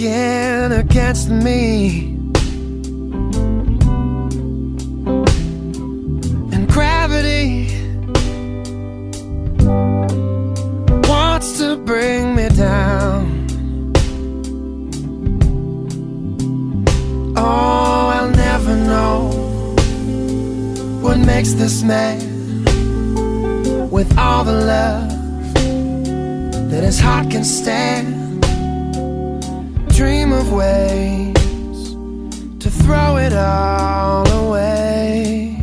against me. And gravity wants to bring me down. Oh, I'll never know what makes this man with all the love that his heart can stand. Ways to throw it all away.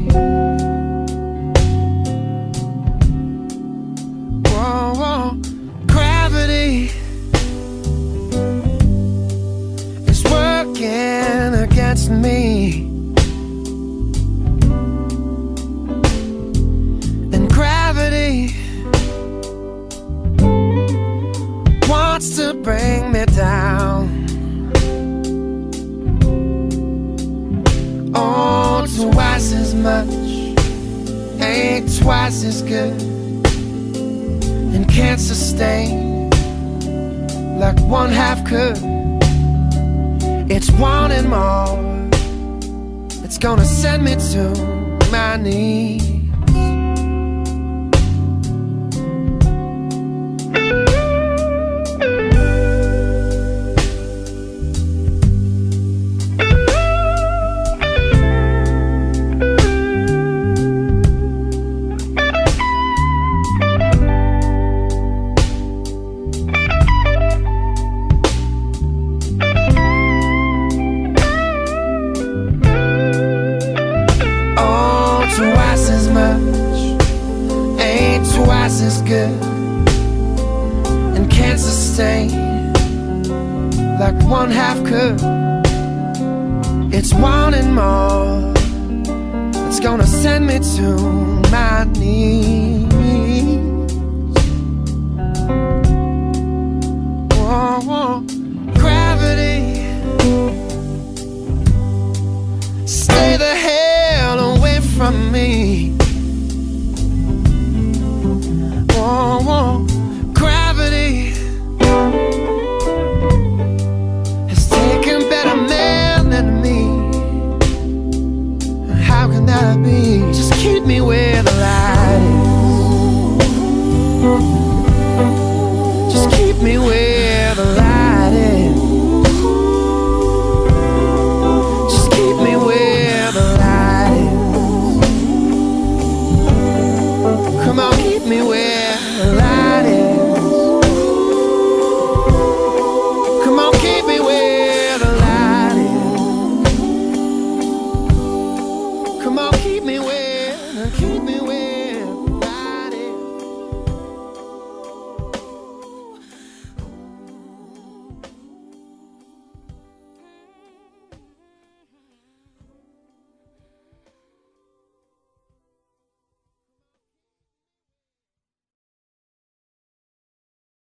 Whoa, whoa. Gravity is working against me. And gravity wants to bring me down. Ain't twice as good, and can't sustain like one half could. It's wanting more. It's gonna send me to my knees. Twice as good, and can't sustain like one half could. It's wanting more. It's gonna send me to my knees. Whoa, whoa. Gravity. Stay the hell away from me. never lie